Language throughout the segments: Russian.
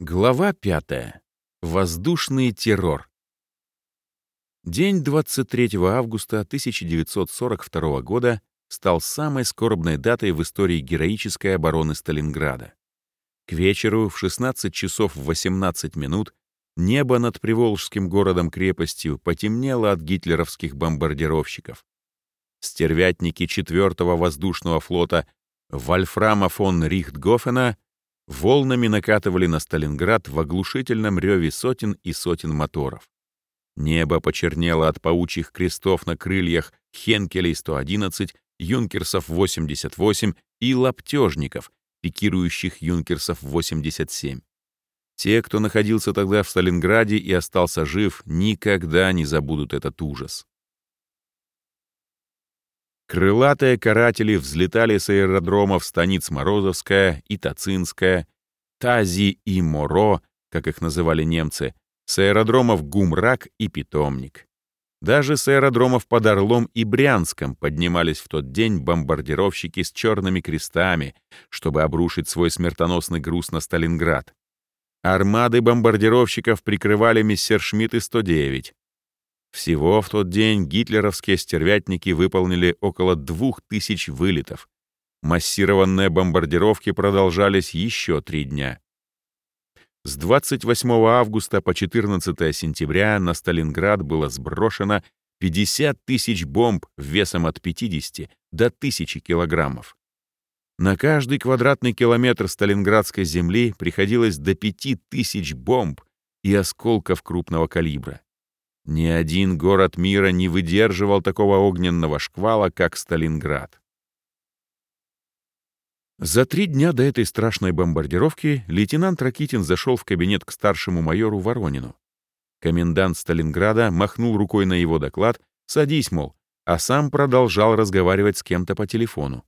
Глава 5. Воздушный террор. День 23 августа 1942 года стал самой скорбной датой в истории героической обороны Сталинграда. К вечеру в 16 часов 18 минут небо над Приволжским городом-крепостью потемнело от гитлеровских бомбардировщиков. Стервятники 4-го воздушного флота Вольфрама фон Рихтгофена волнами накатывали на Сталинград в оглушительном реве сотен и сотен моторов. Небо почернело от паучьих крестов на крыльях Хенкелей 111, Юнкерсов 88 и лаптежников, пикирующих Юнкерсов 87. Те, кто находился тогда в Сталинграде и остался жив, никогда не забудут этот ужас. Крылатые каратели взлетали с аэродромов станиц Морозовская и Тацинская, Тази и Моро, как их называли немцы, с аэродромов Гумрак и Питомник. Даже с аэродромов под Орлом и Брянском поднимались в тот день бомбардировщики с черными крестами, чтобы обрушить свой смертоносный груз на Сталинград. Армады бомбардировщиков прикрывали Мессершмитты 109, всего в тот день гитлеровские стервятники выполнили около двух тысяч вылетов. Массированные бомбардировки продолжались еще три дня. С 28 августа по 14 сентября на Сталинград было сброшено 50 тысяч бомб весом от 50 до 1000 килограммов. На каждый квадратный километр сталинградской земли приходилось до 5000 бомб и осколков крупного калибра. Ни один город мира не выдерживал такого огненного шквала, как Сталинград. За три дня до этой страшной бомбардировки лейтенант Ракитин зашел в кабинет к старшему майору Воронину. Комендант Сталинграда махнул рукой на его доклад «Садись, мол», а сам продолжал разговаривать с кем-то по телефону.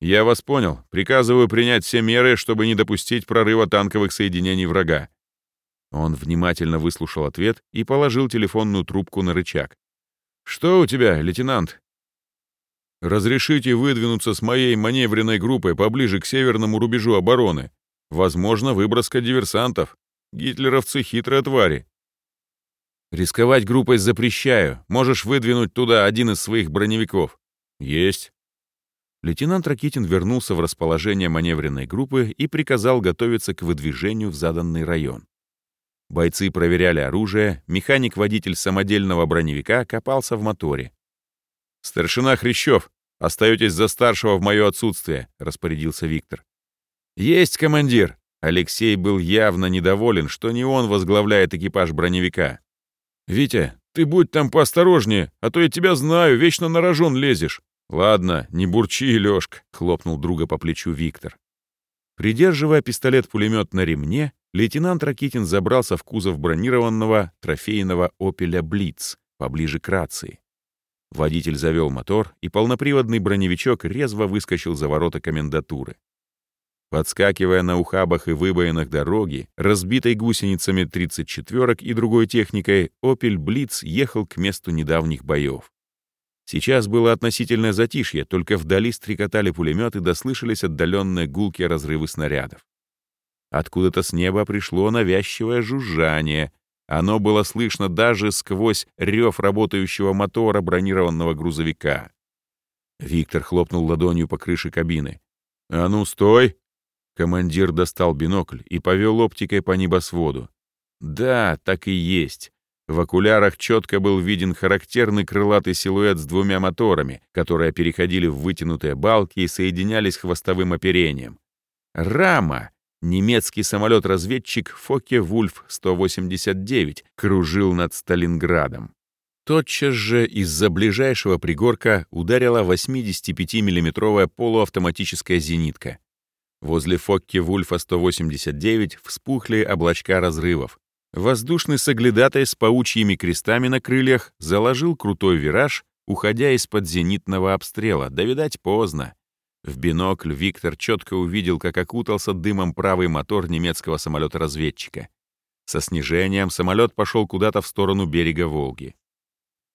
«Я вас понял. Приказываю принять все меры, чтобы не допустить прорыва танковых соединений врага. Он внимательно выслушал ответ и положил телефонную трубку на рычаг. «Что у тебя, лейтенант?» «Разрешите выдвинуться с моей маневренной группой поближе к северному рубежу обороны. Возможно, выброска диверсантов. Гитлеровцы — хитрые твари». «Рисковать группой запрещаю. Можешь выдвинуть туда один из своих броневиков». «Есть». Лейтенант Ракитин вернулся в расположение маневренной группы и приказал готовиться к выдвижению в заданный район. Бойцы проверяли оружие, механик-водитель самодельного броневика копался в моторе. «Старшина Хрящев, остаетесь за старшего в мое отсутствие», — распорядился Виктор. «Есть, командир!» Алексей был явно недоволен, что не он возглавляет экипаж броневика. «Витя, ты будь там поосторожнее, а то я тебя знаю, вечно на рожон лезешь». «Ладно, не бурчи, Лёшка», — хлопнул друга по плечу Виктор. Придерживая пистолет-пулемет на ремне, лейтенант Ракитин забрался в кузов бронированного трофейного «Опеля Блиц» поближе к рации. Водитель завел мотор, и полноприводный броневичок резво выскочил за ворота комендатуры. Подскакивая на ухабах и выбоинах дороги, разбитой гусеницами 34-ок и другой техникой, «Опель Блиц» ехал к месту недавних боев. Сейчас было относительное затишье, только вдали стрекотали пулеметы, дослышались отдаленные гулки разрывы снарядов. Откуда-то с неба пришло навязчивое жужжание. Оно было слышно даже сквозь рев работающего мотора бронированного грузовика. Виктор хлопнул ладонью по крыше кабины. «А ну, стой!» Командир достал бинокль и повел оптикой по небосводу. Да, так и есть. В окулярах четко был виден характерный крылатый силуэт с двумя моторами, которые переходили в вытянутые балки и соединялись хвостовым оперением. Рама, немецкий самолет-разведчик Фоке Вульф 189, кружил над Сталинградом. Тотчас же из-за ближайшего пригорка ударила 85 миллиметровая полуавтоматическая зенитка. Возле Фокке Вульфа 189 вспухли облачка разрывов. Воздушный соглядатай с паучьими крестами на крыльях заложил крутой вираж, уходя из-под зенитного обстрела, да, видать, поздно. В бинокль Виктор четко увидел, как окутался дымом правый мотор немецкого самолета-разведчика. Со снижением самолет пошел куда-то в сторону берега Волги.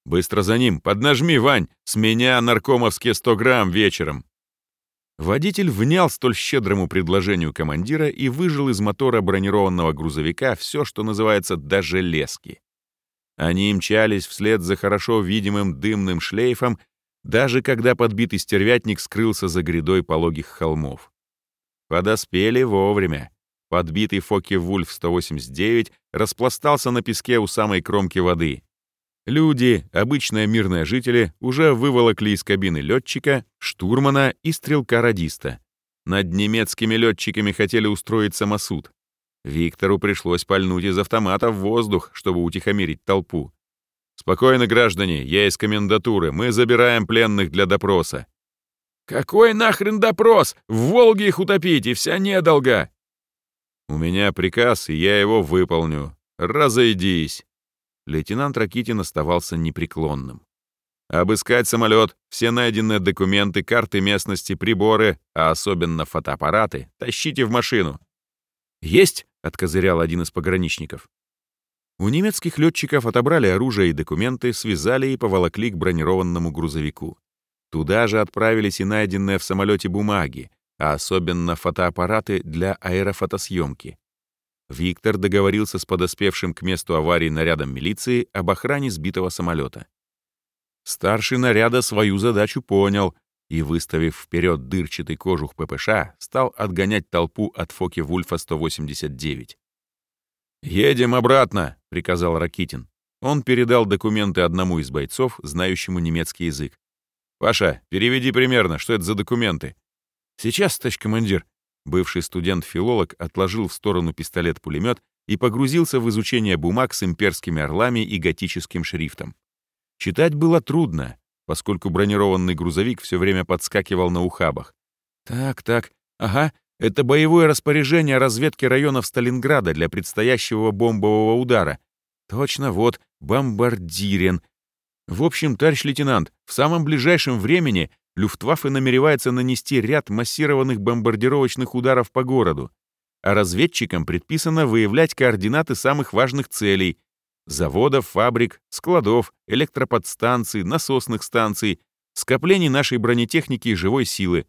«Быстро за ним! Поднажми, Вань! С меня наркомовские 100 грамм вечером!» Водитель внял столь щедрому предложению командира и выжил из мотора бронированного грузовика все, что называется даже лески. Они мчались вслед за хорошо видимым дымным шлейфом, даже когда подбитый стервятник скрылся за грядой пологих холмов. Подоспели вовремя. Подбитый Фоке-Вульф 189 распластался на песке у самой кромки воды. Люди, обычные мирные жители, уже выволокли из кабины летчика, штурмана и стрелка-радиста. Над немецкими летчиками хотели устроить самосуд. Виктору пришлось пальнуть из автомата в воздух, чтобы утихомирить толпу. «Спокойно, граждане, я из комендатуры, мы забираем пленных для допроса». «Какой нахрен допрос? В Волге их утопить, и вся недолга!» «У меня приказ, и я его выполню. Разойдись!» лейтенант Ракитин оставался непреклонным. Обыскать самолет, все найденные документы, карты местности, приборы, а особенно фотоаппараты, тащите в машину. «Есть!» — откозырял один из пограничников. У немецких летчиков отобрали оружие и документы, связали и поволокли к бронированному грузовику. Туда же отправились и найденные в самолете бумаги, а особенно фотоаппараты для аэрофотосъемки. Виктор договорился с подоспевшим к месту аварии нарядом милиции об охране сбитого самолета. Старший наряда свою задачу понял и, выставив вперед дырчатый кожух ППШ, стал отгонять толпу от Фоки Вульфа 189. «Едем обратно», — приказал Ракитин. Он передал документы одному из бойцов, знающему немецкий язык. «Паша, переведи примерно, что это за документы?» «Сейчас, товарищ командир», Бывший студент-филолог отложил в сторону пистолет-пулемет и погрузился в изучение бумаг с имперскими орлами и готическим шрифтом. Читать было трудно, поскольку бронированный грузовик все время подскакивал на ухабах. Так, так, ага, это боевое распоряжение разведки районов Сталинграда для предстоящего бомбового удара. Точно, вот, бомбардирен. В общем, товарищ лейтенант, в самом ближайшем времени Люфтваффе намеревается нанести ряд массированных бомбардировочных ударов по городу, а разведчикам предписано выявлять координаты самых важных целей — заводов, фабрик, складов, электроподстанций, насосных станций, скоплений нашей бронетехники и живой силы.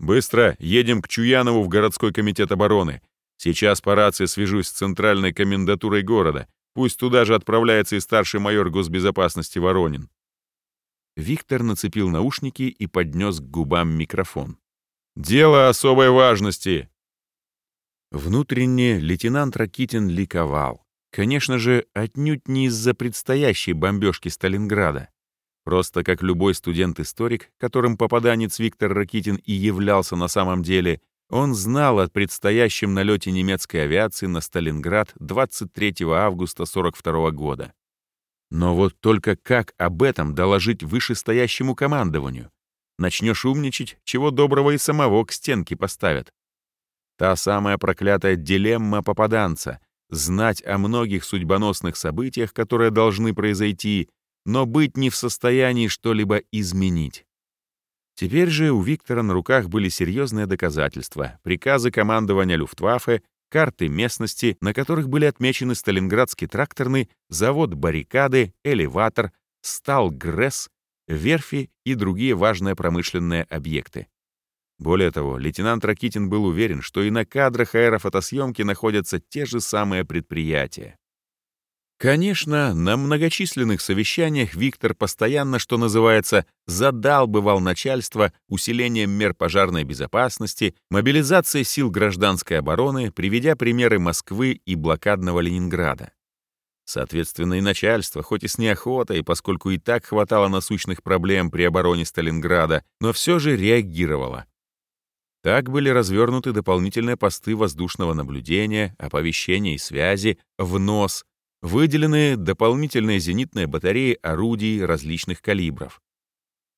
«Быстро едем к Чуянову в городской комитет обороны. Сейчас по рации свяжусь с центральной комендатурой города. Пусть туда же отправляется и старший майор госбезопасности Воронин». Виктор нацепил наушники и поднес к губам микрофон. «Дело особой важности!» Внутренне лейтенант Ракитин ликовал. Конечно же, отнюдь не из-за предстоящей бомбежки Сталинграда. Просто как любой студент-историк, которым попаданец Виктор Ракитин и являлся на самом деле, он знал о предстоящем налете немецкой авиации на Сталинград 23 августа 1942 года. Но вот только как об этом доложить вышестоящему командованию? Начнешь умничать, чего доброго и самого к стенке поставят. Та самая проклятая дилемма попаданца — знать о многих судьбоносных событиях, которые должны произойти, но быть не в состоянии что-либо изменить. Теперь же у Виктора на руках были серьезные доказательства, приказы командования Люфтваффе карты местности, на которых были отмечены Сталинградский тракторный, завод «Баррикады», элеватор, стал «Гресс», верфи и другие важные промышленные объекты. Более того, лейтенант Ракитин был уверен, что и на кадрах аэрофотосъемки находятся те же самые предприятия. Конечно, на многочисленных совещаниях Виктор постоянно, что называется, задалбывал начальство усилением мер пожарной безопасности, мобилизацией сил гражданской обороны, приведя примеры Москвы и блокадного Ленинграда. Соответственно, и начальство, хоть и с неохотой, поскольку и так хватало насущных проблем при обороне Сталинграда, но все же реагировало. Так были развернуты дополнительные посты воздушного наблюдения, оповещения и связи, ВНОС, Выделены дополнительные зенитные батареи орудий различных калибров.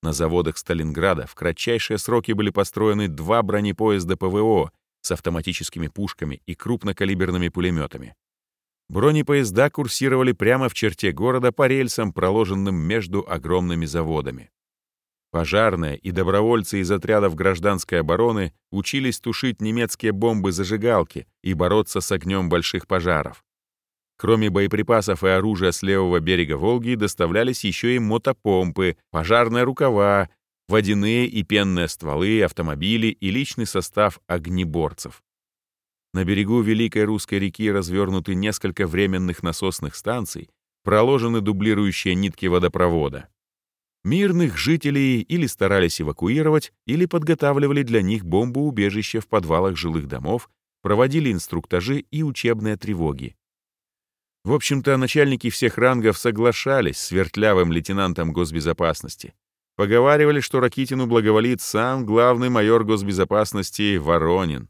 На заводах Сталинграда в кратчайшие сроки были построены два бронепоезда ПВО с автоматическими пушками и крупнокалиберными пулеметами. Бронепоезда курсировали прямо в черте города по рельсам, проложенным между огромными заводами. Пожарные и добровольцы из отрядов гражданской обороны учились тушить немецкие бомбы-зажигалки и бороться с огнем больших пожаров. Кроме боеприпасов и оружия с левого берега Волги доставлялись еще и мотопомпы, пожарные рукава, водяные и пенные стволы, автомобили и личный состав огнеборцев. На берегу Великой Русской реки развернуты несколько временных насосных станций, проложены дублирующие нитки водопровода. Мирных жителей или старались эвакуировать, или подготавливали для них бомбоубежище в подвалах жилых домов, проводили инструктажи и учебные тревоги. В общем-то, начальники всех рангов соглашались с вертлявым лейтенантом госбезопасности. Поговаривали, что Ракитину благоволит сам главный майор госбезопасности Воронин.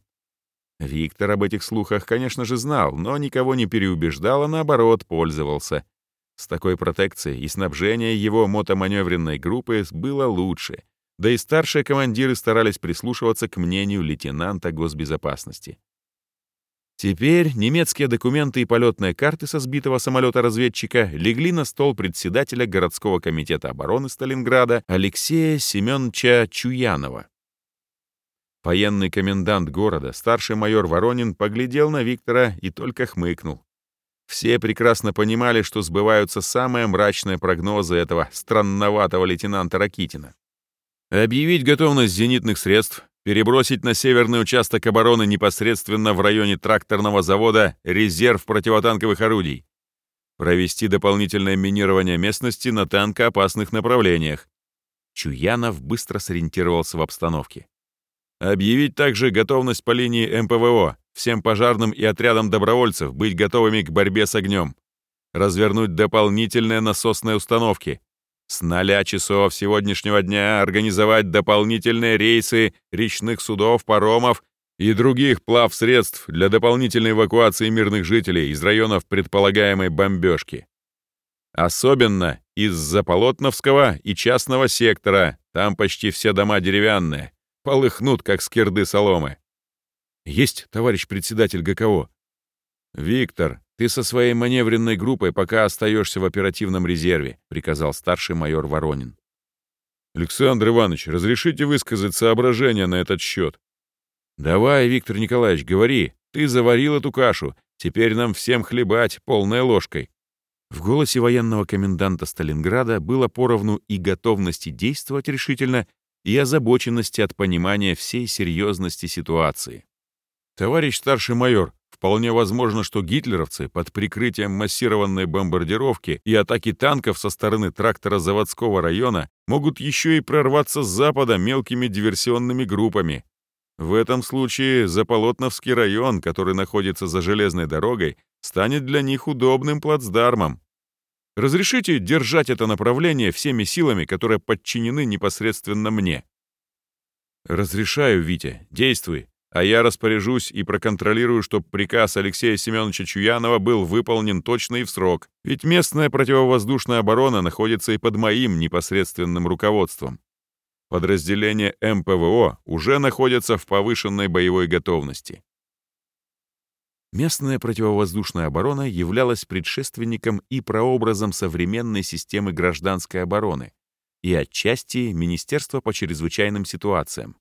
Виктор об этих слухах, конечно же, знал, но никого не переубеждал, а наоборот, пользовался. С такой протекцией и снабжение его мотоманевренной группы было лучше, да и старшие командиры старались прислушиваться к мнению лейтенанта госбезопасности. Теперь немецкие документы и полетные карты со сбитого самолета-разведчика легли на стол председателя городского комитета обороны Сталинграда Алексея Семеновича Чуянова. Военный комендант города, старший майор Воронин, поглядел на Виктора и только хмыкнул. Все прекрасно понимали, что сбываются самые мрачные прогнозы этого странноватого лейтенанта Ракитина. Объявить готовность зенитных средств, перебросить на северный участок обороны непосредственно в районе тракторного завода резерв противотанковых орудий, провести дополнительное минирование местности на танкоопасных направлениях. Чуянов быстро сориентировался в обстановке. Объявить также готовность по линии МПВО, всем пожарным и отрядам добровольцев быть готовыми к борьбе с огнем. Развернуть дополнительные насосные установки. С 0 часов сегодняшнего дня организовать дополнительные рейсы речных судов, паромов и других плавсредств для дополнительной эвакуации мирных жителей из районов предполагаемой бомбежки. Особенно из Заполотновского и частного сектора, там почти все дома деревянные, полыхнут, как скирды соломы. Есть, товарищ председатель ГКО. Виктор, ты со своей маневренной группой пока остаешься в оперативном резерве, приказал старший майор Воронин. Александр Иванович, разрешите высказать соображения на этот счет? Давай, Виктор Николаевич, говори. Ты заварил эту кашу. Теперь нам всем хлебать полной ложкой. В голосе военного коменданта Сталинграда было поровну и готовности действовать решительно, и озабоченности от понимания всей серьезности ситуации. Товарищ старший майор, вполне возможно, что гитлеровцы под прикрытием массированной бомбардировки и атаки танков со стороны трактора заводского района могут еще и прорваться с запада мелкими диверсионными группами. В этом случае Заполотновский район, который находится за железной дорогой, станет для них удобным плацдармом. Разрешите держать это направление всеми силами, которые подчинены непосредственно мне. Разрешаю, Витя, действуй, а я распоряжусь и проконтролирую, чтобы приказ Алексея Семеновича Чуянова был выполнен точно и в срок, ведь местная противовоздушная оборона находится и под моим непосредственным руководством. Подразделения МПВО уже находятся в повышенной боевой готовности. Местная противовоздушная оборона являлась предшественником и прообразом современной системы гражданской обороны и отчасти Министерства по чрезвычайным ситуациям.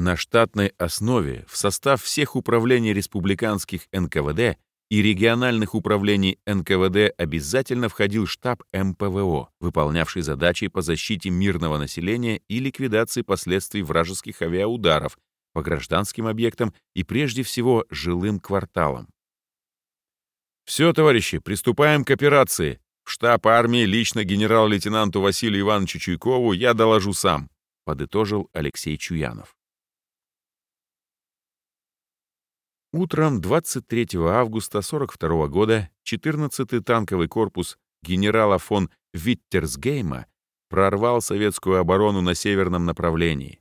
На штатной основе в состав всех управлений республиканских НКВД и региональных управлений НКВД обязательно входил штаб МПВО, выполнявший задачи по защите мирного населения и ликвидации последствий вражеских авиаударов по гражданским объектам и прежде всего жилым кварталам. «Все, товарищи, приступаем к операции. В штаб армии лично генерал-лейтенанту Василию Ивановичу Чуйкову я доложу сам», подытожил Алексей Чуянов. Утром 23 августа 42 года 14-й танковый корпус генерала фон Виттерсгейма прорвал советскую оборону на северном направлении.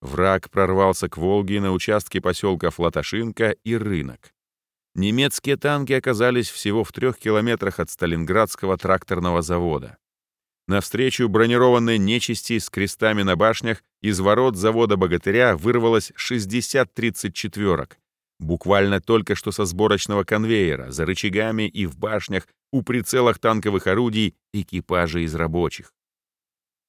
Враг прорвался к Волге на участке поселка Флатошинка и Рынок. Немецкие танки оказались всего в трех километрах от Сталинградского тракторного завода. Навстречу бронированной нечисти с крестами на башнях из ворот завода «Богатыря» вырвалось 60 34-ок. Буквально только что со сборочного конвейера, за рычагами и в башнях, у прицелах танковых орудий, экипажи из рабочих.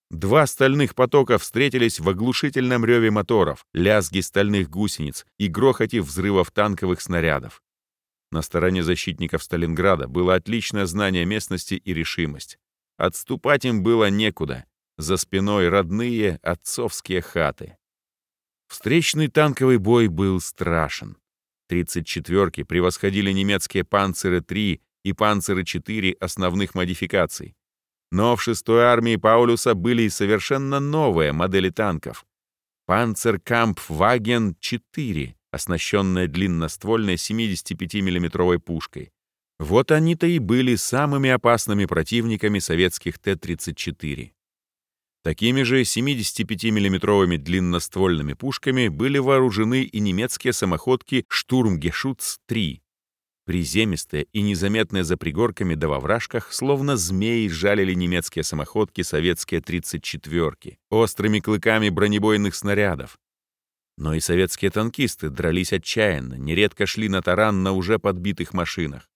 Два стальных потока встретились в оглушительном реве моторов, лязге стальных гусениц и грохоте взрывов танковых снарядов. На стороне защитников Сталинграда было отличное знание местности и решимость. Отступать им было некуда. за спиной родные отцовские хаты. Встречный танковый бой был страшен. 34-ки превосходили немецкие «Панцеры-3» и «Панцеры-4» основных модификаций. Но в 6-й армии Паулюса были и совершенно новые модели танков. «Панцеркампфваген-4», оснащенная длинноствольной 75 миллиметровой пушкой. Вот они-то и были самыми опасными противниками советских Т-34. Такими же 75 миллиметровыми длинноствольными пушками были вооружены и немецкие самоходки «Штурмгешутц-3». Приземистые и незаметные за пригорками да во вражках, словно змеи жалили немецкие самоходки советские 34-ки, острыми клыками бронебойных снарядов. Но и советские танкисты дрались отчаянно, нередко шли на таран на уже подбитых машинах.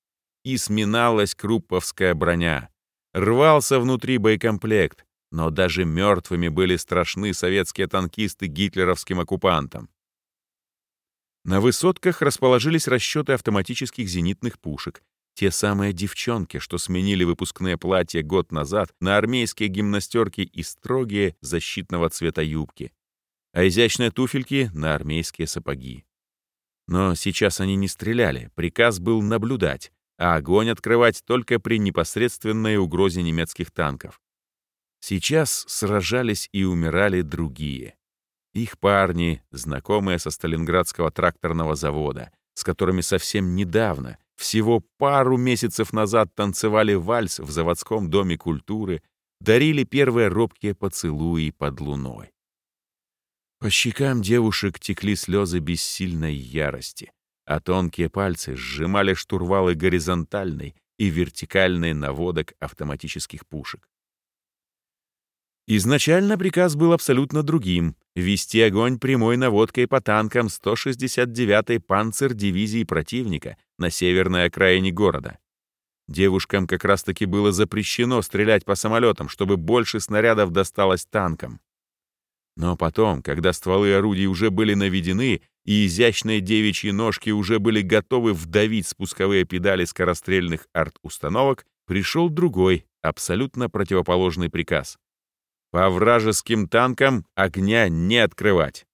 И сминалась крупповская броня. Рвался внутри боекомплект, но даже мертвыми были страшны советские танкисты гитлеровским оккупантам. На высотках расположились расчеты автоматических зенитных пушек, те самые девчонки, что сменили выпускные платья год назад на армейские гимнастерки и строгие защитного цвета юбки, а изящные туфельки — на армейские сапоги. Но сейчас они не стреляли, приказ был наблюдать, а огонь открывать только при непосредственной угрозе немецких танков. Сейчас сражались и умирали другие. Их парни, знакомые со Сталинградского тракторного завода, с которыми совсем недавно, всего пару месяцев назад танцевали вальс в заводском доме культуры, дарили первые робкие поцелуи под луной. По щекам девушек текли слезы бессильной ярости, а тонкие пальцы сжимали штурвалы горизонтальной и вертикальной наводок автоматических пушек. Изначально приказ был абсолютно другим — вести огонь прямой наводкой по танкам 169-й панцер-дивизии противника на северной окраине города. Девушкам как раз-таки было запрещено стрелять по самолетам, чтобы больше снарядов досталось танкам. Но потом, когда стволы орудий уже были наведены и изящные девичьи ножки уже были готовы вдавить спусковые педали скорострельных арт-установок, пришел другой, абсолютно противоположный приказ. По вражеским танкам огня не открывать.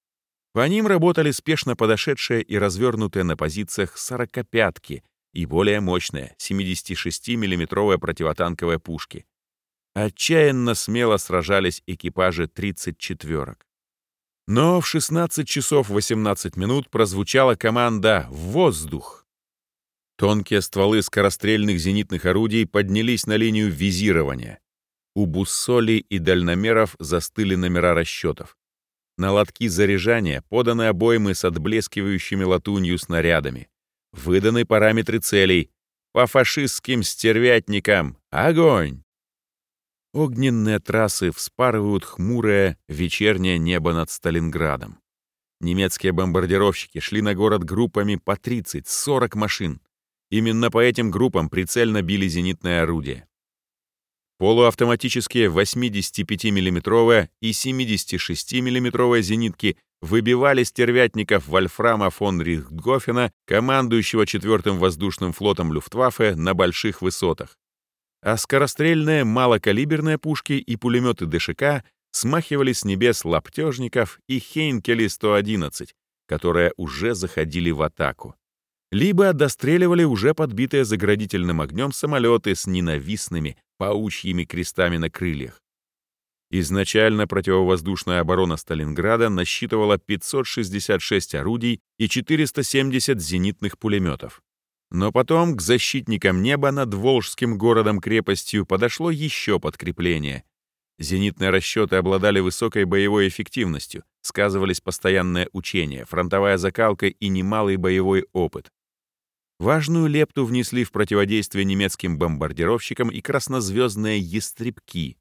По ним работали спешно подошедшие и развернутые на позициях сорокопятки и более мощные 76 миллиметровые противотанковые пушки. Отчаянно смело сражались экипажи 34-ок. Но в 16 часов 18 минут прозвучала команда «Воздух!». Тонкие стволы скорострельных зенитных орудий поднялись на линию визирования. У буссолей и дальномеров застыли номера расчетов. На лотки заряжания поданы обоймы с отблескивающими латунью снарядами. Выданы параметры целей. По фашистским стервятникам огонь! Огненные трассы вспарывают хмурое вечернее небо над Сталинградом. Немецкие бомбардировщики шли на город группами по 30-40 машин. Именно по этим группам прицельно били зенитные орудия. Полуавтоматические 85 миллиметровые и 76 миллиметровые зенитки выбивали стервятников Вольфрама фон Рихтгофена, командующего 4-м воздушным флотом Люфтваффе, на больших высотах. А скорострельные малокалиберные пушки и пулеметы ДШК смахивали с небес лаптежников и Хейнкели-111, которые уже заходили в атаку либо достреливали уже подбитые заградительным огнем самолеты с ненавистными паучьими крестами на крыльях. Изначально противовоздушная оборона Сталинграда насчитывала 566 орудий и 470 зенитных пулеметов. Но потом к защитникам неба над Волжским городом-крепостью подошло еще подкрепление. Зенитные расчеты обладали высокой боевой эффективностью, сказывались постоянные учения, фронтовая закалка и немалый боевой опыт. Важную лепту внесли в противодействие немецким бомбардировщикам и краснозвездные «ястребки».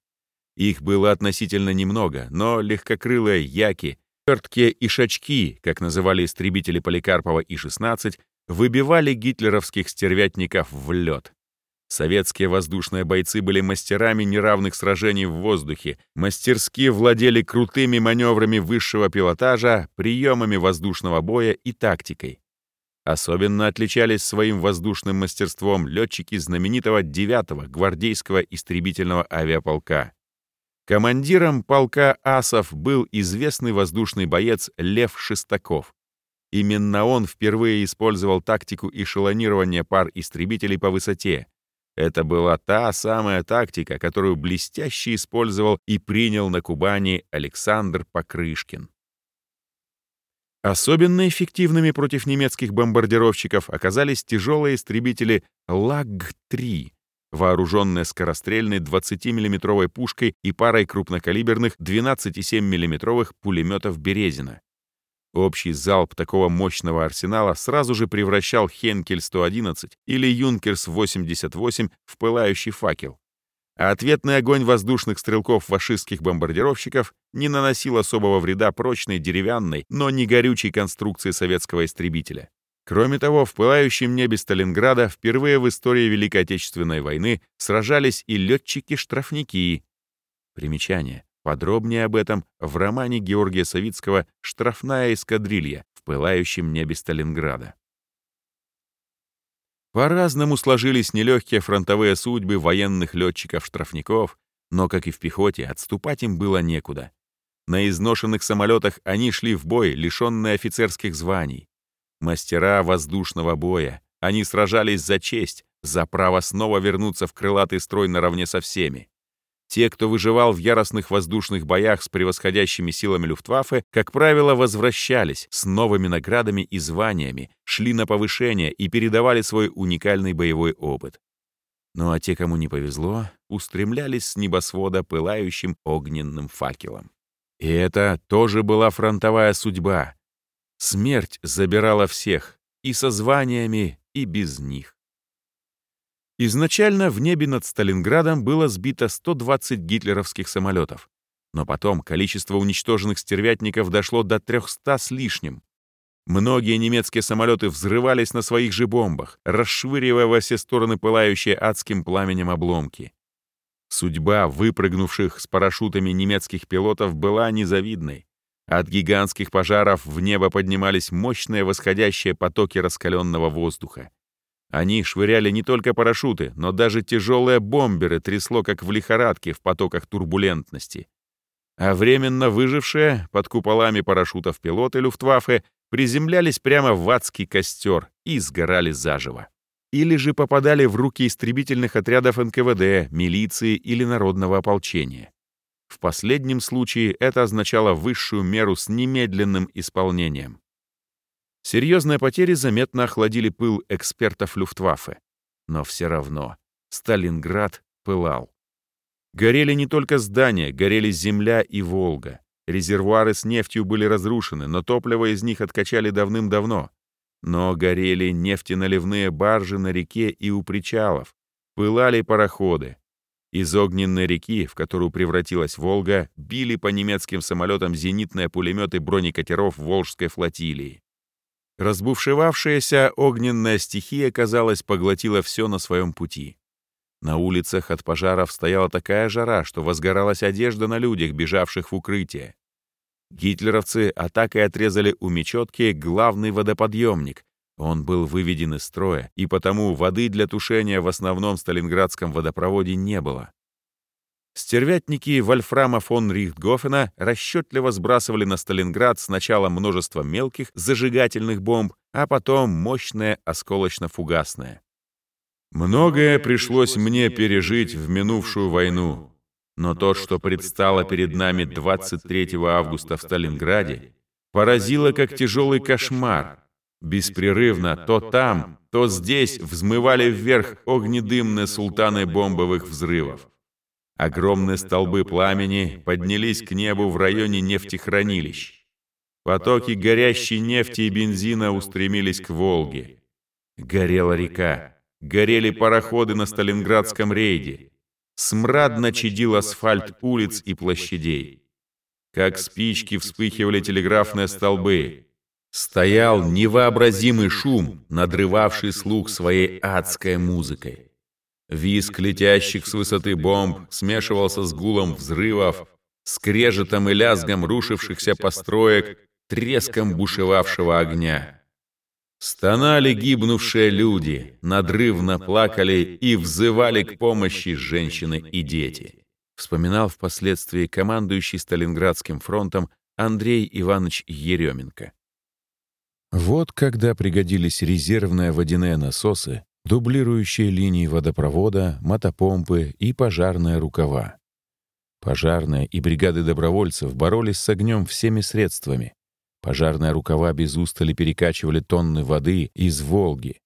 Их было относительно немного, но легкокрылые «яки», «тверткие» и «шачки», как называли истребители Поликарпова И-16, выбивали гитлеровских стервятников в лед. Советские воздушные бойцы были мастерами неравных сражений в воздухе, мастерски владели крутыми маневрами высшего пилотажа, приемами воздушного боя и тактикой. Особенно отличались своим воздушным мастерством летчики знаменитого 9-го гвардейского истребительного авиаполка. Командиром полка асов был известный воздушный боец Лев Шестаков. Именно он впервые использовал тактику эшелонирования пар истребителей по высоте. Это была та самая тактика, которую блестяще использовал и принял на Кубани Александр Покрышкин. Особенно эффективными против немецких бомбардировщиков оказались тяжелые истребители ЛАГ-3, вооруженные скорострельной 20 миллиметровой пушкой и парой крупнокалиберных 12,7 миллиметровых пулеметов «Березина». Общий залп такого мощного арсенала сразу же превращал Хенкель-111 или Юнкерс-88 в пылающий факел. А ответный огонь воздушных стрелков фашистских бомбардировщиков не наносил особого вреда прочной деревянной, но не горючей конструкции советского истребителя. Кроме того, в пылающем небе Сталинграда впервые в истории Великой Отечественной войны сражались и летчики-штрафники. Примечание. Подробнее об этом в романе Георгия Савицкого «Штрафная эскадрилья» в пылающем небе Сталинграда. По-разному сложились нелегкие фронтовые судьбы военных летчиков-штрафников, но, как и в пехоте, отступать им было некуда. На изношенных самолетах они шли в бой, лишенные офицерских званий. Мастера воздушного боя, они сражались за честь, за право снова вернуться в крылатый строй наравне со всеми. Те, кто выживал в яростных воздушных боях с превосходящими силами Люфтваффе, как правило, возвращались с новыми наградами и званиями, шли на повышение и передавали свой уникальный боевой опыт. Ну а те, кому не повезло, устремлялись с небосвода пылающим огненным факелом. И это тоже была фронтовая судьба. Смерть забирала всех, и со званиями, и без них. Изначально в небе над Сталинградом было сбито 120 гитлеровских самолетов, но потом количество уничтоженных стервятников дошло до 300 с лишним. Многие немецкие самолеты взрывались на своих же бомбах, расшвыривая во все стороны пылающие адским пламенем обломки. Судьба выпрыгнувших с парашютами немецких пилотов была незавидной. От гигантских пожаров в небо поднимались мощные восходящие потоки раскаленного воздуха. Они швыряли не только парашюты, но даже тяжелые бомберы трясло, как в лихорадке в потоках турбулентности. А временно выжившие под куполами парашютов пилоты Люфтваффе приземлялись прямо в адский костер и сгорали заживо. Или же попадали в руки истребительных отрядов НКВД, милиции или народного ополчения. В последнем случае это означало высшую меру с немедленным исполнением. Серьезные потери заметно охладили пыл экспертов Люфтваффе. Но все равно Сталинград пылал. Горели не только здания, горели земля и Волга. Резервуары с нефтью были разрушены, но топливо из них откачали давным-давно. Но горели нефтеналивные баржи на реке и у причалов. Пылали пароходы. Из огненной реки, в которую превратилась Волга, били по немецким самолетам зенитные пулеметы бронекатеров Волжской флотилии. Разбушевавшаяся огненная стихия, казалось, поглотила все на своем пути. На улицах от пожаров стояла такая жара, что возгоралась одежда на людях, бежавших в укрытие. Гитлеровцы атакой отрезали у мечетки главный водоподъемник. Он был выведен из строя, и потому воды для тушения в основном сталинградском водопроводе не было. Стервятники Вольфрама фон Рихтгофена расчетливо сбрасывали на Сталинград сначала множество мелких зажигательных бомб, а потом мощное осколочно-фугасное. Многое пришлось мне пережить в минувшую войну, но то, что предстало перед нами 23 августа в Сталинграде, поразило как тяжелый кошмар. Беспрерывно то там, то здесь взмывали вверх огнедымные султаны бомбовых взрывов. Огромные столбы пламени поднялись к небу в районе нефтехранилищ. Потоки горящей нефти и бензина устремились к Волге. Горела река, горели пароходы на Сталинградском рейде. Смрадно чадил асфальт улиц и площадей. Как спички вспыхивали телеграфные столбы. Стоял невообразимый шум, надрывавший слух своей адской музыкой. Виск летящих с высоты бомб смешивался с гулом взрывов, скрежетом и лязгом рушившихся построек, треском бушевавшего огня. Стонали гибнувшие люди, надрывно плакали и взывали к помощи женщины и дети. вспоминал впоследствии командующий Сталинградским фронтом Андрей Иванович Еременко. Вот когда пригодились резервные водяные насосы, дублирующие линии водопровода, мотопомпы и пожарные рукава. Пожарные и бригады добровольцев боролись с огнем всеми средствами. Пожарные рукава без устали перекачивали тонны воды из Волги.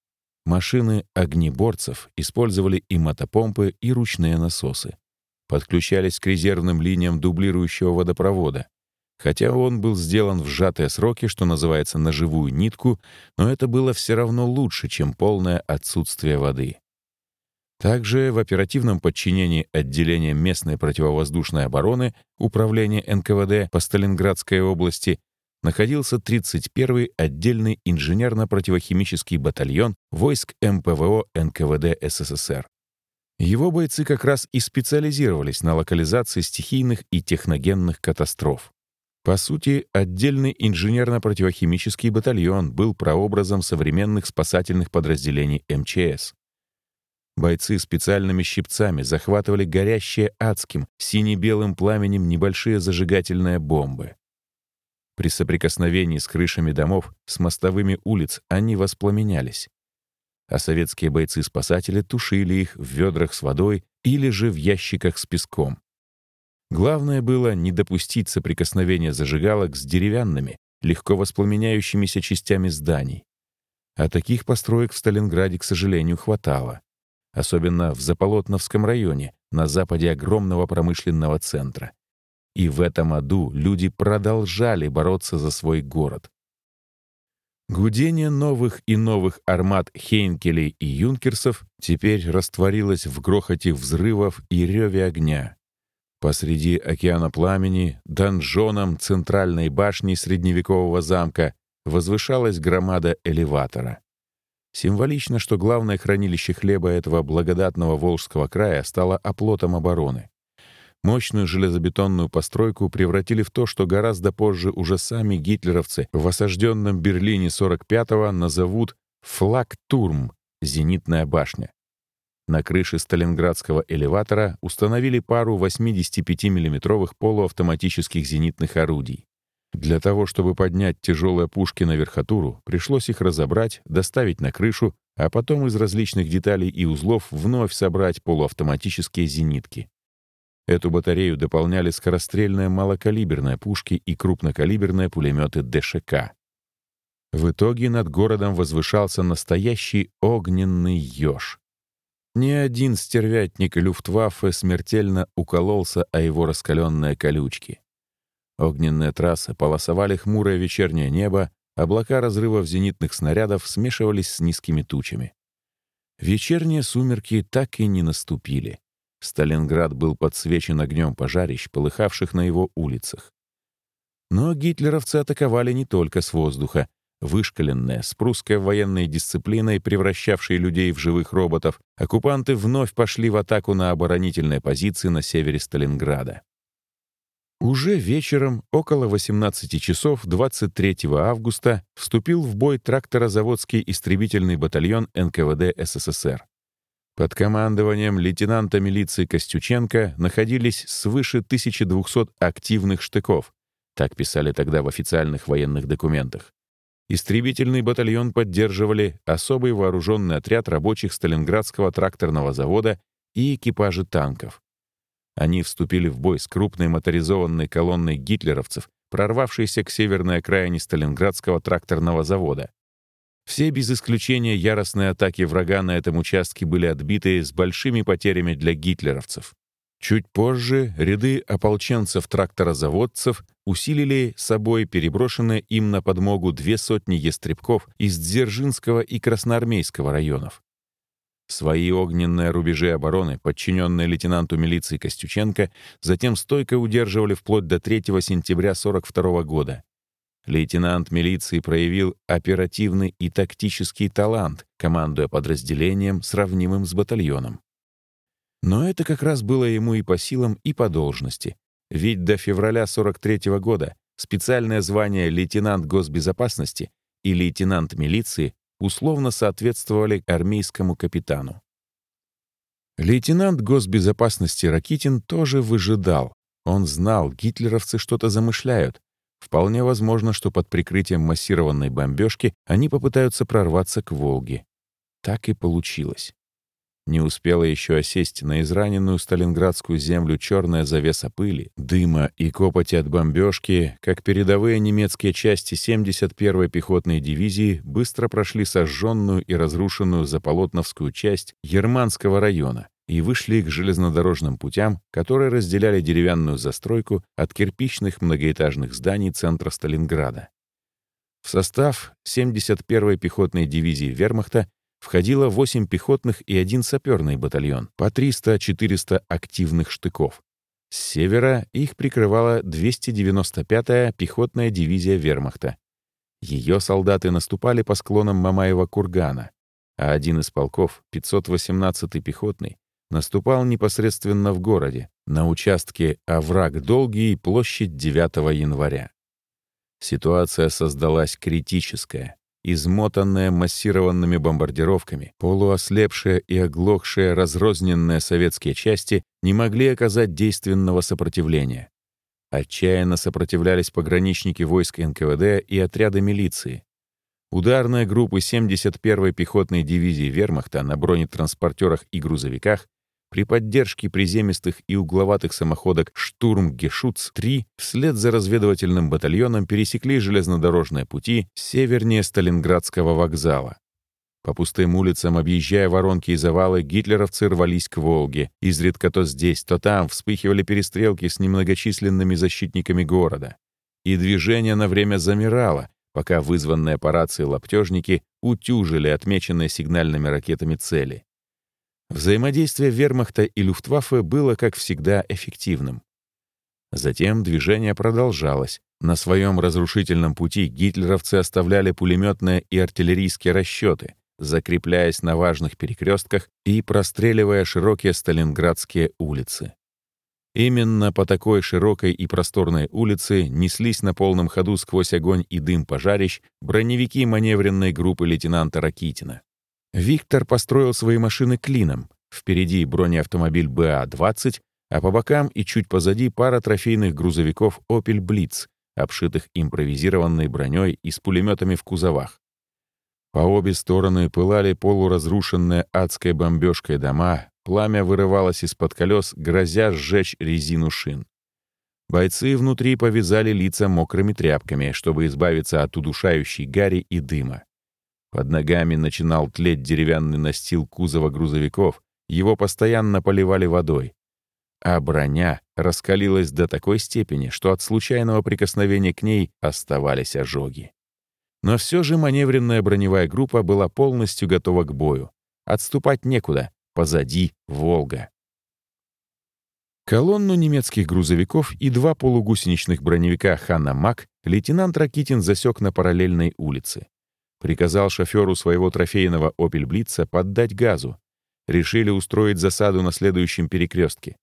Машины огнеборцев использовали и мотопомпы, и ручные насосы. Подключались к резервным линиям дублирующего водопровода. Хотя он был сделан в сжатые сроки, что называется, на живую нитку, но это было все равно лучше, чем полное отсутствие воды. Также в оперативном подчинении отделения местной противовоздушной обороны Управления НКВД по Сталинградской области находился 31-й отдельный инженерно-противохимический батальон войск МПВО НКВД СССР. Его бойцы как раз и специализировались на локализации стихийных и техногенных катастроф. По сути, отдельный инженерно-противохимический батальон был прообразом современных спасательных подразделений МЧС. Бойцы специальными щипцами захватывали горящие адским, сине-белым пламенем небольшие зажигательные бомбы. При соприкосновении с крышами домов, с мостовыми улиц они воспламенялись. А советские бойцы-спасатели тушили их в ведрах с водой или же в ящиках с песком. Главное было не допустить соприкосновения зажигалок с деревянными, легко воспламеняющимися частями зданий. А таких построек в Сталинграде, к сожалению, хватало особенно в Заполотновском районе, на западе огромного промышленного центра. И в этом аду люди продолжали бороться за свой город. Гудение новых и новых армат Хейнкелей и Юнкерсов теперь растворилось в грохоте взрывов и реве огня. Посреди океана пламени, донжоном центральной башни средневекового замка возвышалась громада элеватора. Символично, что главное хранилище хлеба этого благодатного Волжского края стало оплотом обороны. Мощную железобетонную постройку превратили в то, что гораздо позже уже сами гитлеровцы в осажденном Берлине 45-го назовут «флагтурм» — «зенитная башня». На крыше сталинградского элеватора установили пару 85 миллиметровых полуавтоматических зенитных орудий. Для того, чтобы поднять тяжелые пушки на верхотуру, пришлось их разобрать, доставить на крышу, а потом из различных деталей и узлов вновь собрать полуавтоматические зенитки. Эту батарею дополняли скорострельные малокалиберные пушки и крупнокалиберные пулеметы ДШК. В итоге над городом возвышался настоящий огненный еж. Ни один стервятник Люфтваффе смертельно укололся о его раскаленные колючки. Огненные трассы полосовали хмурое вечернее небо, облака разрывов зенитных снарядов смешивались с низкими тучами. Вечерние сумерки так и не наступили. Сталинград был подсвечен огнем пожарищ, полыхавших на его улицах. Но гитлеровцы атаковали не только с воздуха. Вышкаленные, с прусской военной дисциплиной, превращавшие людей в живых роботов, оккупанты вновь пошли в атаку на оборонительные позиции на севере Сталинграда. Уже вечером, около 18 часов 23 августа, вступил в бой тракторозаводский истребительный батальон НКВД СССР. Под командованием лейтенанта милиции Костюченко находились свыше 1200 активных штыков, так писали тогда в официальных военных документах. Истребительный батальон поддерживали особый вооруженный отряд рабочих Сталинградского тракторного завода и экипажи танков. Они вступили в бой с крупной моторизованной колонной гитлеровцев, прорвавшейся к северной окраине Сталинградского тракторного завода. Все без исключения яростные атаки врага на этом участке были отбиты с большими потерями для гитлеровцев. Чуть позже ряды ополченцев-тракторозаводцев усилили собой переброшенные им на подмогу две сотни ястребков из Дзержинского и Красноармейского районов. Свои огненные рубежи обороны, подчиненные лейтенанту милиции Костюченко, затем стойко удерживали вплоть до 3 сентября 1942 года. Лейтенант милиции проявил оперативный и тактический талант, командуя подразделением, сравнимым с батальоном. Но это как раз было ему и по силам, и по должности. Ведь до февраля 43 -го года специальное звание лейтенант госбезопасности и лейтенант милиции условно соответствовали армейскому капитану. Лейтенант госбезопасности Ракитин тоже выжидал. Он знал, гитлеровцы что-то замышляют. Вполне возможно, что под прикрытием массированной бомбежки они попытаются прорваться к Волге. Так и получилось. Не успела еще осесть на израненную сталинградскую землю черная завеса пыли, дыма и копоти от бомбежки, как передовые немецкие части 71-й пехотной дивизии быстро прошли сожженную и разрушенную Заполотновскую часть Ерманского района и вышли к железнодорожным путям, которые разделяли деревянную застройку от кирпичных многоэтажных зданий центра Сталинграда. В состав 71-й пехотной дивизии вермахта входило 8 пехотных и один саперный батальон, по 300-400 активных штыков. С севера их прикрывала 295-я пехотная дивизия вермахта. Ее солдаты наступали по склонам Мамаева кургана, а один из полков, 518-й пехотный, наступал непосредственно в городе, на участке Овраг Долгий, площадь 9 января. Ситуация создалась критическая измотанные массированными бомбардировками, полуослепшие и оглохшие разрозненные советские части не могли оказать действенного сопротивления. Отчаянно сопротивлялись пограничники войск НКВД и отряды милиции. Ударные группы 71-й пехотной дивизии вермахта на бронетранспортерах и грузовиках при поддержке приземистых и угловатых самоходок «Штурм-Гешутц-3» вслед за разведывательным батальоном пересекли железнодорожные пути севернее Сталинградского вокзала. По пустым улицам, объезжая воронки и завалы, гитлеровцы рвались к Волге. Изредка то здесь, то там вспыхивали перестрелки с немногочисленными защитниками города. И движение на время замирало, пока вызванные по рации лаптежники утюжили отмеченные сигнальными ракетами цели. Взаимодействие вермахта и люфтваффе было, как всегда, эффективным. Затем движение продолжалось. На своем разрушительном пути гитлеровцы оставляли пулеметные и артиллерийские расчеты, закрепляясь на важных перекрестках и простреливая широкие сталинградские улицы. Именно по такой широкой и просторной улице неслись на полном ходу сквозь огонь и дым пожарищ броневики маневренной группы лейтенанта Ракитина. Виктор построил свои машины клином. Впереди бронеавтомобиль БА-20, а по бокам и чуть позади пара трофейных грузовиков «Опель Блиц», обшитых импровизированной броней и с пулеметами в кузовах. По обе стороны пылали полуразрушенные адской бомбежкой дома, пламя вырывалось из-под колес, грозя сжечь резину шин. Бойцы внутри повязали лица мокрыми тряпками, чтобы избавиться от удушающей гари и дыма. Под ногами начинал тлеть деревянный настил кузова грузовиков, его постоянно поливали водой. А броня раскалилась до такой степени, что от случайного прикосновения к ней оставались ожоги. Но все же маневренная броневая группа была полностью готова к бою. Отступать некуда, позади — Волга. Колонну немецких грузовиков и два полугусеничных броневика «Ханна Мак» лейтенант Ракитин засек на параллельной улице. Приказал шоферу своего трофейного «Опель Блица» поддать газу. Решили устроить засаду на следующем перекрестке.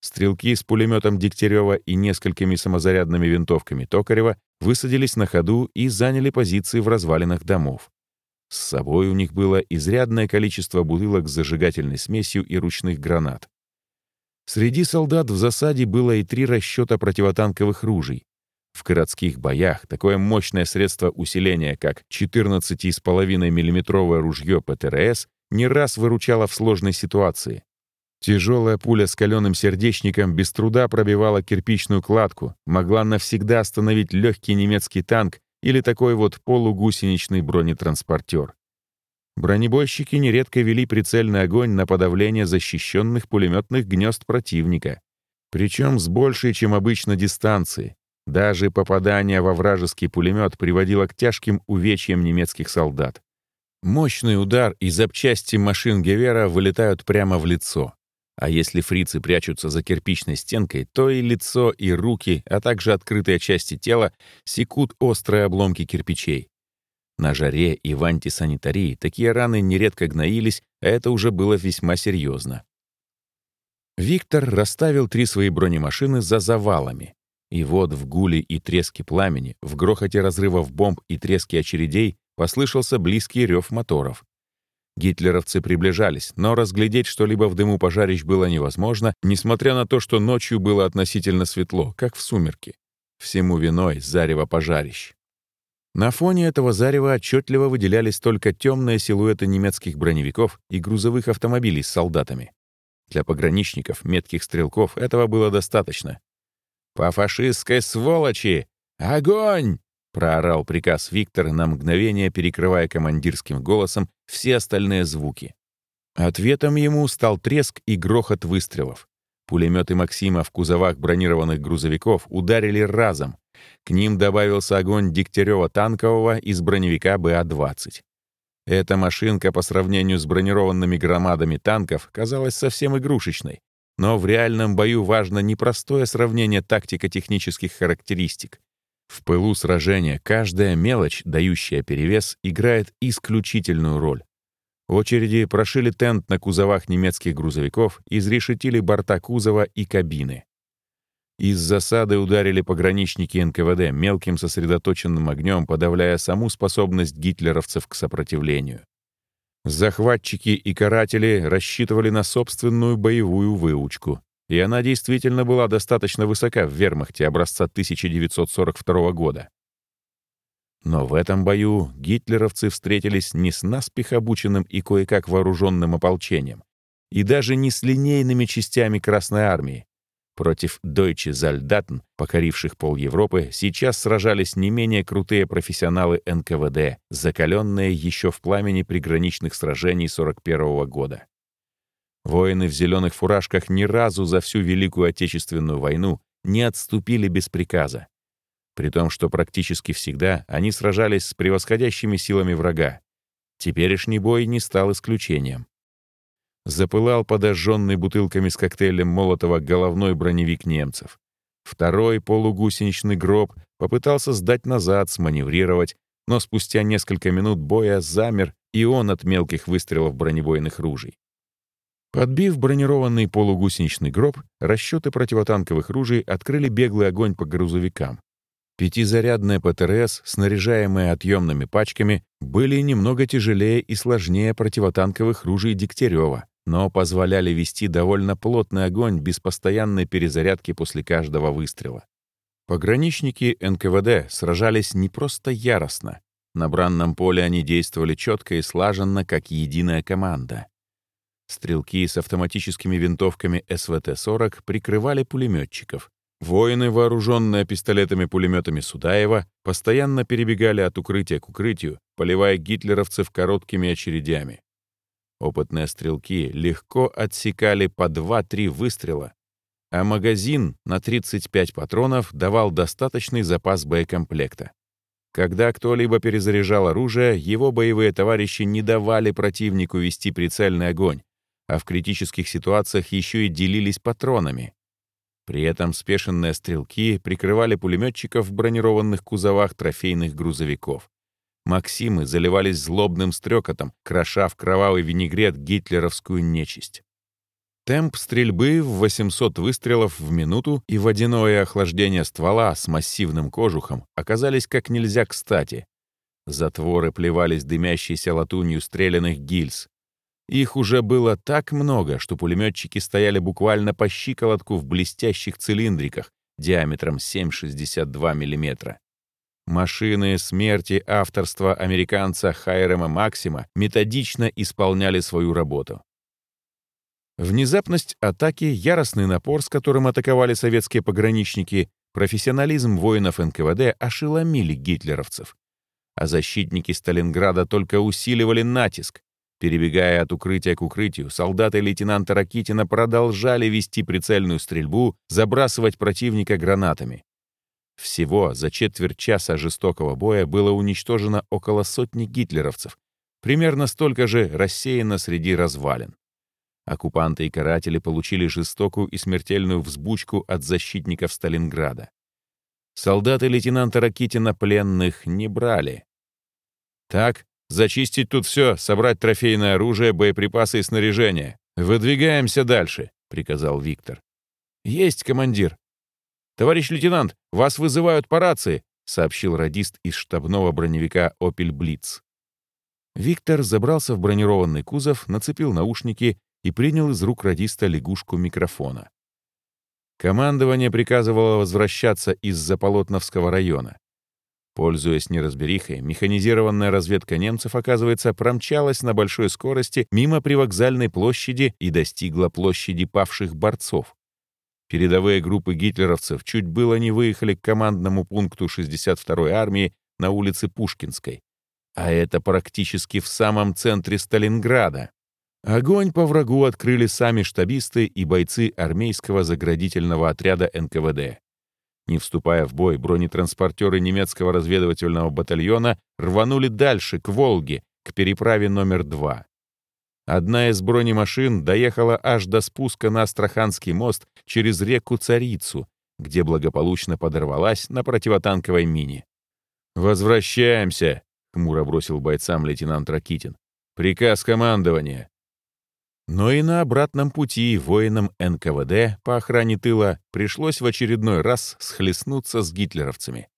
Стрелки с пулеметом Дегтярева и несколькими самозарядными винтовками Токарева высадились на ходу и заняли позиции в развалинах домов. С собой у них было изрядное количество бутылок с зажигательной смесью и ручных гранат. Среди солдат в засаде было и три расчета противотанковых ружей. В городских боях такое мощное средство усиления, как 14,5 миллиметровое ружье ПТРС, не раз выручало в сложной ситуации. Тяжелая пуля с каленым сердечником без труда пробивала кирпичную кладку, могла навсегда остановить легкий немецкий танк или такой вот полугусеничный бронетранспортер. Бронебойщики нередко вели прицельный огонь на подавление защищенных пулеметных гнезд противника, причем с большей, чем обычно, дистанции, даже попадание во вражеский пулемет приводило к тяжким увечьям немецких солдат. Мощный удар и запчасти машин Гевера вылетают прямо в лицо. А если фрицы прячутся за кирпичной стенкой, то и лицо, и руки, а также открытые части тела секут острые обломки кирпичей. На жаре и в антисанитарии такие раны нередко гноились, а это уже было весьма серьезно. Виктор расставил три свои бронемашины за завалами. И вот в гуле и треске пламени, в грохоте разрывов бомб и треске очередей послышался близкий рев моторов. Гитлеровцы приближались, но разглядеть что-либо в дыму пожарищ было невозможно, несмотря на то, что ночью было относительно светло, как в сумерки. Всему виной зарево пожарищ. На фоне этого зарева отчетливо выделялись только темные силуэты немецких броневиков и грузовых автомобилей с солдатами. Для пограничников, метких стрелков, этого было достаточно. «По фашистской сволочи! Огонь!» — проорал приказ Виктор на мгновение, перекрывая командирским голосом все остальные звуки. Ответом ему стал треск и грохот выстрелов. Пулеметы Максима в кузовах бронированных грузовиков ударили разом. К ним добавился огонь Дегтярева танкового из броневика БА-20. Эта машинка по сравнению с бронированными громадами танков казалась совсем игрушечной. Но в реальном бою важно не простое сравнение тактико-технических характеристик. В пылу сражения каждая мелочь, дающая перевес, играет исключительную роль. Очереди прошили тент на кузовах немецких грузовиков, изрешетили борта кузова и кабины. Из засады ударили пограничники НКВД мелким сосредоточенным огнем, подавляя саму способность гитлеровцев к сопротивлению. Захватчики и каратели рассчитывали на собственную боевую выучку, и она действительно была достаточно высока в вермахте образца 1942 года. Но в этом бою гитлеровцы встретились не с наспех обученным и кое-как вооруженным ополчением, и даже не с линейными частями Красной Армии, Против Deutsche Soldaten, покоривших пол Европы, сейчас сражались не менее крутые профессионалы НКВД, закаленные еще в пламени приграничных сражений 41 -го года. Воины в зеленых фуражках ни разу за всю Великую Отечественную войну не отступили без приказа. При том, что практически всегда они сражались с превосходящими силами врага. Теперешний бой не стал исключением запылал подожженный бутылками с коктейлем Молотова головной броневик немцев. Второй полугусеничный гроб попытался сдать назад, сманеврировать, но спустя несколько минут боя замер и он от мелких выстрелов бронебойных ружей. Подбив бронированный полугусеничный гроб, расчеты противотанковых ружей открыли беглый огонь по грузовикам. Пятизарядные ПТРС, снаряжаемые отъемными пачками, были немного тяжелее и сложнее противотанковых ружей Дегтярева, но позволяли вести довольно плотный огонь без постоянной перезарядки после каждого выстрела. Пограничники НКВД сражались не просто яростно. На бранном поле они действовали четко и слаженно, как единая команда. Стрелки с автоматическими винтовками СВТ-40 прикрывали пулеметчиков. Воины, вооруженные пистолетами-пулеметами Судаева, постоянно перебегали от укрытия к укрытию, поливая гитлеровцев короткими очередями. Опытные стрелки легко отсекали по 2-3 выстрела, а магазин на 35 патронов давал достаточный запас боекомплекта. Когда кто-либо перезаряжал оружие, его боевые товарищи не давали противнику вести прицельный огонь, а в критических ситуациях еще и делились патронами. При этом спешенные стрелки прикрывали пулеметчиков в бронированных кузовах трофейных грузовиков. Максимы заливались злобным стрекотом, кроша в кровавый винегрет гитлеровскую нечисть. Темп стрельбы в 800 выстрелов в минуту и водяное охлаждение ствола с массивным кожухом оказались как нельзя кстати. Затворы плевались дымящейся латунью стрелянных гильз. Их уже было так много, что пулеметчики стояли буквально по щиколотку в блестящих цилиндриках диаметром 7,62 мм. Машины смерти авторства американца Хайрема Максима методично исполняли свою работу. Внезапность атаки, яростный напор, с которым атаковали советские пограничники, профессионализм воинов НКВД ошеломили гитлеровцев. А защитники Сталинграда только усиливали натиск. Перебегая от укрытия к укрытию, солдаты лейтенанта Ракитина продолжали вести прицельную стрельбу, забрасывать противника гранатами. Всего за четверть часа жестокого боя было уничтожено около сотни гитлеровцев, примерно столько же рассеяно среди развалин. Оккупанты и каратели получили жестокую и смертельную взбучку от защитников Сталинграда. Солдаты лейтенанта Ракитина пленных не брали. Так, зачистить тут все, собрать трофейное оружие, боеприпасы и снаряжение. Выдвигаемся дальше, приказал Виктор. Есть, командир, «Товарищ лейтенант, вас вызывают по рации», — сообщил радист из штабного броневика «Опель Блиц». Виктор забрался в бронированный кузов, нацепил наушники и принял из рук радиста лягушку микрофона. Командование приказывало возвращаться из Заполотновского района. Пользуясь неразберихой, механизированная разведка немцев, оказывается, промчалась на большой скорости мимо привокзальной площади и достигла площади павших борцов. Передовые группы гитлеровцев чуть было не выехали к командному пункту 62-й армии на улице Пушкинской. А это практически в самом центре Сталинграда. Огонь по врагу открыли сами штабисты и бойцы армейского заградительного отряда НКВД. Не вступая в бой, бронетранспортеры немецкого разведывательного батальона рванули дальше, к Волге, к переправе номер два. Одна из бронемашин доехала аж до спуска на Астраханский мост через реку Царицу, где благополучно подорвалась на противотанковой мине. «Возвращаемся!» — хмуро бросил бойцам лейтенант Ракитин. «Приказ командования. Но и на обратном пути воинам НКВД по охране тыла пришлось в очередной раз схлестнуться с гитлеровцами.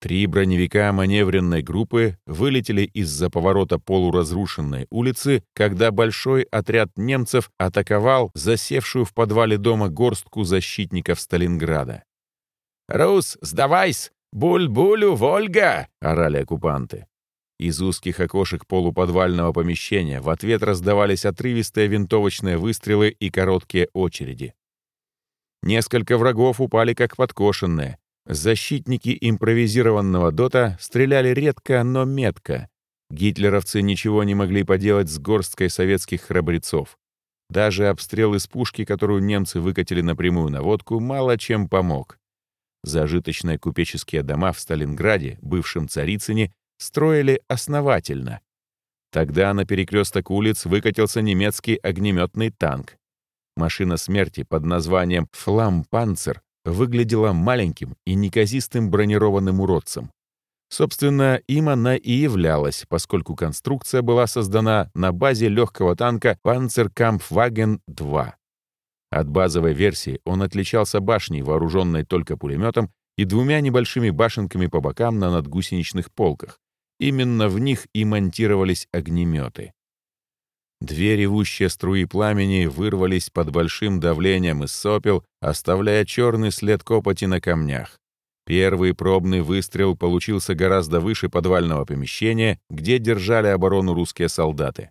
Три броневика маневренной группы вылетели из-за поворота полуразрушенной улицы, когда большой отряд немцев атаковал засевшую в подвале дома горстку защитников Сталинграда. «Рус, сдавайся! Буль-булю, Вольга!» — орали оккупанты. Из узких окошек полуподвального помещения в ответ раздавались отрывистые винтовочные выстрелы и короткие очереди. Несколько врагов упали как подкошенные. Защитники импровизированного дота стреляли редко, но метко. Гитлеровцы ничего не могли поделать с горсткой советских храбрецов. Даже обстрел из пушки, которую немцы выкатили напрямую на водку, мало чем помог. Зажиточные купеческие дома в Сталинграде, бывшем Царицыне, строили основательно. Тогда на перекресток улиц выкатился немецкий огнеметный танк. Машина смерти под названием «Флампанцер» выглядела маленьким и неказистым бронированным уродцем. Собственно, им она и являлась, поскольку конструкция была создана на базе легкого танка Panzerkampfwagen-2. От базовой версии он отличался башней, вооруженной только пулеметом, и двумя небольшими башенками по бокам на надгусеничных полках, Именно в них и монтировались огнеметы. Две ревущие струи пламени вырвались под большим давлением из сопел, оставляя черный след копоти на камнях. Первый пробный выстрел получился гораздо выше подвального помещения, где держали оборону русские солдаты.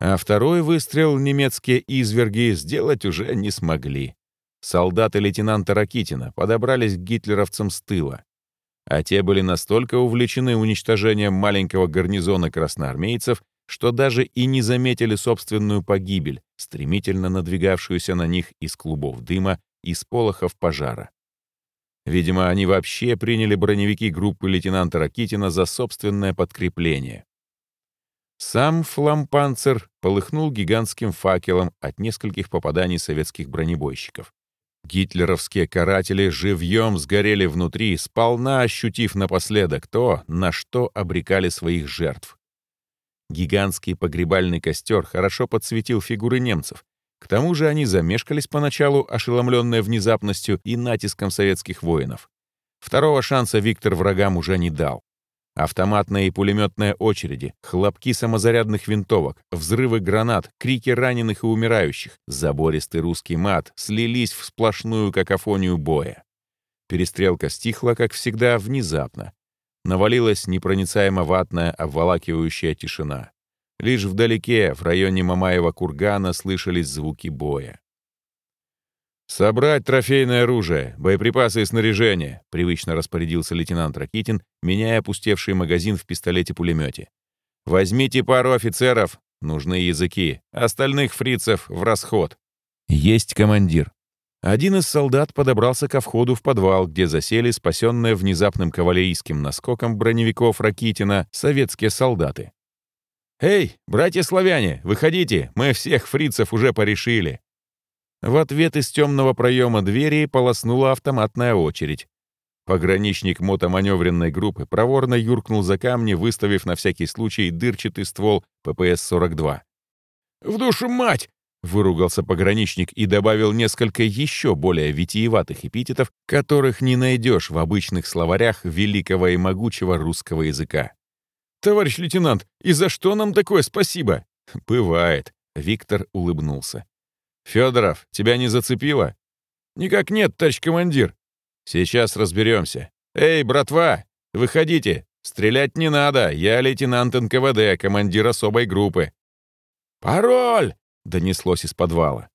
А второй выстрел немецкие изверги сделать уже не смогли. Солдаты лейтенанта Ракитина подобрались к гитлеровцам с тыла а те были настолько увлечены уничтожением маленького гарнизона красноармейцев, что даже и не заметили собственную погибель, стремительно надвигавшуюся на них из клубов дыма и сполохов пожара. Видимо, они вообще приняли броневики группы лейтенанта Ракитина за собственное подкрепление. Сам флампанцер полыхнул гигантским факелом от нескольких попаданий советских бронебойщиков. Гитлеровские каратели живьем сгорели внутри, сполна ощутив напоследок то, на что обрекали своих жертв. Гигантский погребальный костер хорошо подсветил фигуры немцев. К тому же они замешкались поначалу, ошеломленные внезапностью и натиском советских воинов. Второго шанса Виктор врагам уже не дал. Автоматные и пулеметные очереди, хлопки самозарядных винтовок, взрывы гранат, крики раненых и умирающих, забористый русский мат слились в сплошную какофонию боя. Перестрелка стихла, как всегда, внезапно. Навалилась непроницаемо ватная, обволакивающая тишина. Лишь вдалеке, в районе Мамаева кургана, слышались звуки боя. «Собрать трофейное оружие, боеприпасы и снаряжение», — привычно распорядился лейтенант Ракитин, меняя опустевший магазин в пистолете-пулемете. «Возьмите пару офицеров, нужны языки, остальных фрицев в расход». «Есть командир». Один из солдат подобрался ко входу в подвал, где засели спасенные внезапным кавалерийским наскоком броневиков Ракитина советские солдаты. «Эй, братья-славяне, выходите, мы всех фрицев уже порешили», в ответ из темного проема двери полоснула автоматная очередь. Пограничник мотоманевренной группы проворно юркнул за камни, выставив на всякий случай дырчатый ствол ППС-42. «В душу мать!» — выругался пограничник и добавил несколько еще более витиеватых эпитетов, которых не найдешь в обычных словарях великого и могучего русского языка. товарищ лейтенант, и за что нам такое спасибо?» «Бывает», — Виктор улыбнулся. «Федоров, тебя не зацепило?» «Никак нет, товарищ командир». «Сейчас разберемся. Эй, братва, выходите. Стрелять не надо. Я лейтенант НКВД, командир особой группы». «Пароль!» — донеслось из подвала.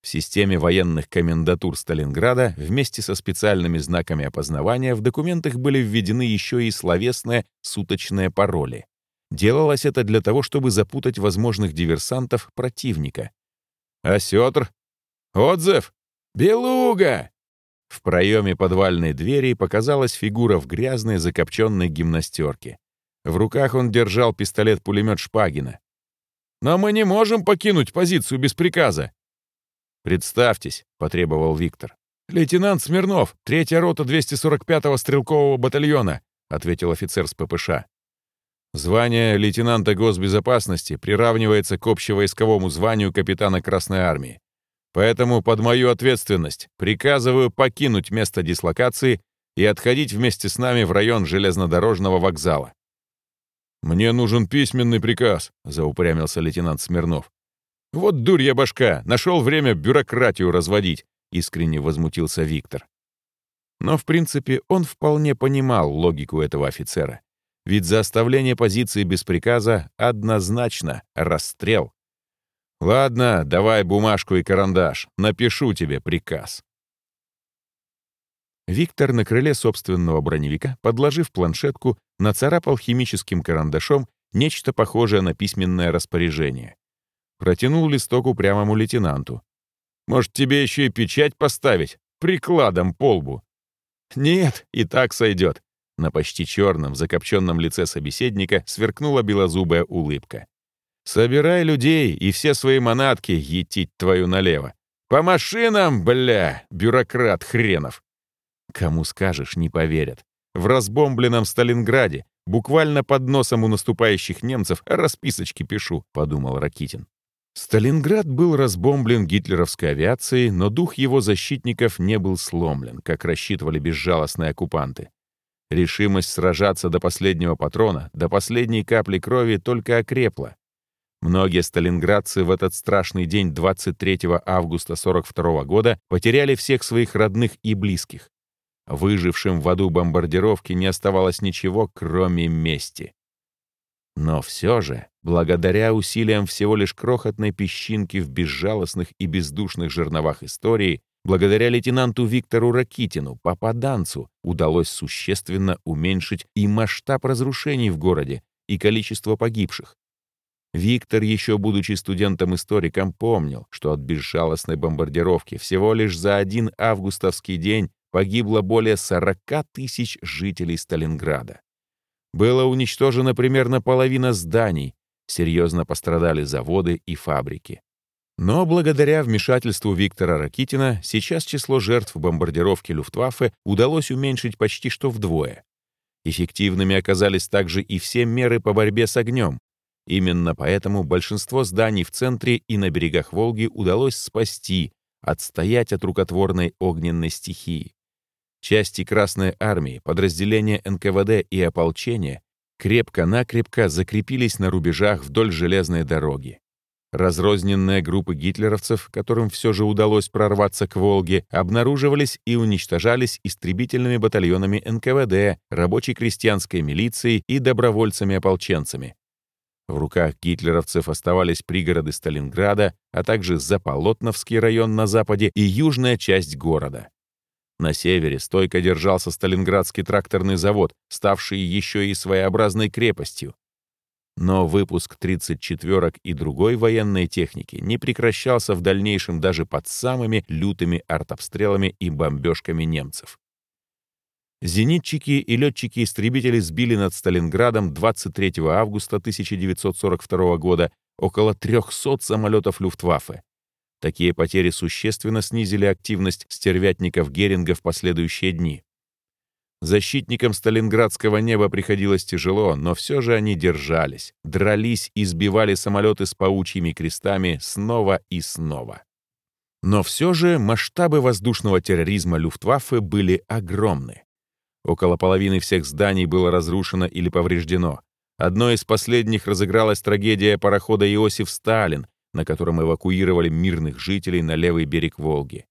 В системе военных комендатур Сталинграда вместе со специальными знаками опознавания в документах были введены еще и словесные суточные пароли. Делалось это для того, чтобы запутать возможных диверсантов противника. «Осетр! Отзыв! Белуга!» В проеме подвальной двери показалась фигура в грязной закопченной гимнастерке. В руках он держал пистолет-пулемет Шпагина. «Но мы не можем покинуть позицию без приказа!» «Представьтесь», — потребовал Виктор. «Лейтенант Смирнов, третья рота 245-го стрелкового батальона», — ответил офицер с ППШ. Звание лейтенанта госбезопасности приравнивается к общевойсковому званию капитана Красной Армии. Поэтому под мою ответственность приказываю покинуть место дислокации и отходить вместе с нами в район железнодорожного вокзала. «Мне нужен письменный приказ», — заупрямился лейтенант Смирнов. «Вот дурья башка, нашел время бюрократию разводить», — искренне возмутился Виктор. Но, в принципе, он вполне понимал логику этого офицера. Ведь за оставление позиции без приказа однозначно расстрел. «Ладно, давай бумажку и карандаш, напишу тебе приказ». Виктор на крыле собственного броневика, подложив планшетку, нацарапал химическим карандашом нечто похожее на письменное распоряжение. Протянул листок упрямому лейтенанту. «Может, тебе еще и печать поставить? Прикладом по лбу?» «Нет, и так сойдет». На почти черном, закопченном лице собеседника сверкнула белозубая улыбка. «Собирай людей и все свои манатки етить твою налево. По машинам, бля, бюрократ хренов!» Кому скажешь, не поверят. В разбомбленном Сталинграде, буквально под носом у наступающих немцев, расписочки пишу, подумал Ракитин. Сталинград был разбомблен гитлеровской авиацией, но дух его защитников не был сломлен, как рассчитывали безжалостные оккупанты. Решимость сражаться до последнего патрона, до последней капли крови только окрепла. Многие сталинградцы в этот страшный день 23 августа 42 года потеряли всех своих родных и близких. Выжившим в аду бомбардировки не оставалось ничего, кроме мести. Но все же, благодаря усилиям всего лишь крохотной песчинки в безжалостных и бездушных жерновах истории, благодаря лейтенанту Виктору Ракитину, попаданцу, удалось существенно уменьшить и масштаб разрушений в городе, и количество погибших. Виктор, еще будучи студентом-историком, помнил, что от безжалостной бомбардировки всего лишь за один августовский день погибло более 40 тысяч жителей Сталинграда. Было уничтожено примерно половина зданий, серьезно пострадали заводы и фабрики. Но благодаря вмешательству Виктора Ракитина сейчас число жертв бомбардировки Люфтваффе удалось уменьшить почти что вдвое. Эффективными оказались также и все меры по борьбе с огнем. Именно поэтому большинство зданий в центре и на берегах Волги удалось спасти, отстоять от рукотворной огненной стихии. Части Красной Армии, подразделения НКВД и ополчения крепко-накрепко закрепились на рубежах вдоль железной дороги. Разрозненные группы гитлеровцев, которым все же удалось прорваться к Волге, обнаруживались и уничтожались истребительными батальонами НКВД, рабочей крестьянской милицией и добровольцами-ополченцами. В руках гитлеровцев оставались пригороды Сталинграда, а также Заполотновский район на западе и южная часть города. На севере стойко держался Сталинградский тракторный завод, ставший еще и своеобразной крепостью. Но выпуск 34-ок и другой военной техники не прекращался в дальнейшем даже под самыми лютыми артобстрелами и бомбежками немцев. Зенитчики и летчики-истребители сбили над Сталинградом 23 августа 1942 года около 300 самолетов Люфтваффе, Такие потери существенно снизили активность стервятников Геринга в последующие дни. Защитникам сталинградского неба приходилось тяжело, но все же они держались, дрались и сбивали самолеты с паучьими крестами снова и снова. Но все же масштабы воздушного терроризма Люфтваффе были огромны. Около половины всех зданий было разрушено или повреждено. Одной из последних разыгралась трагедия парохода «Иосиф Сталин», на котором эвакуировали мирных жителей на левый берег Волги.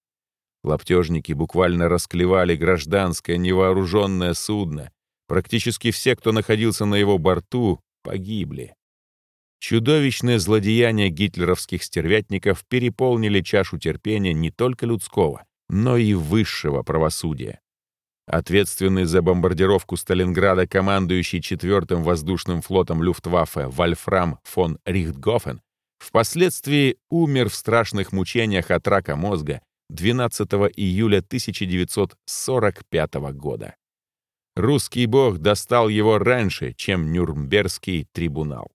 Лаптежники буквально расклевали гражданское невооруженное судно. Практически все, кто находился на его борту, погибли. Чудовищное злодеяние гитлеровских стервятников переполнили чашу терпения не только людского, но и высшего правосудия. Ответственный за бомбардировку Сталинграда командующий 4-м воздушным флотом Люфтваффе Вольфрам фон Рихтгофен впоследствии умер в страшных мучениях от рака мозга 12 июля 1945 года. Русский бог достал его раньше, чем Нюрнбергский трибунал.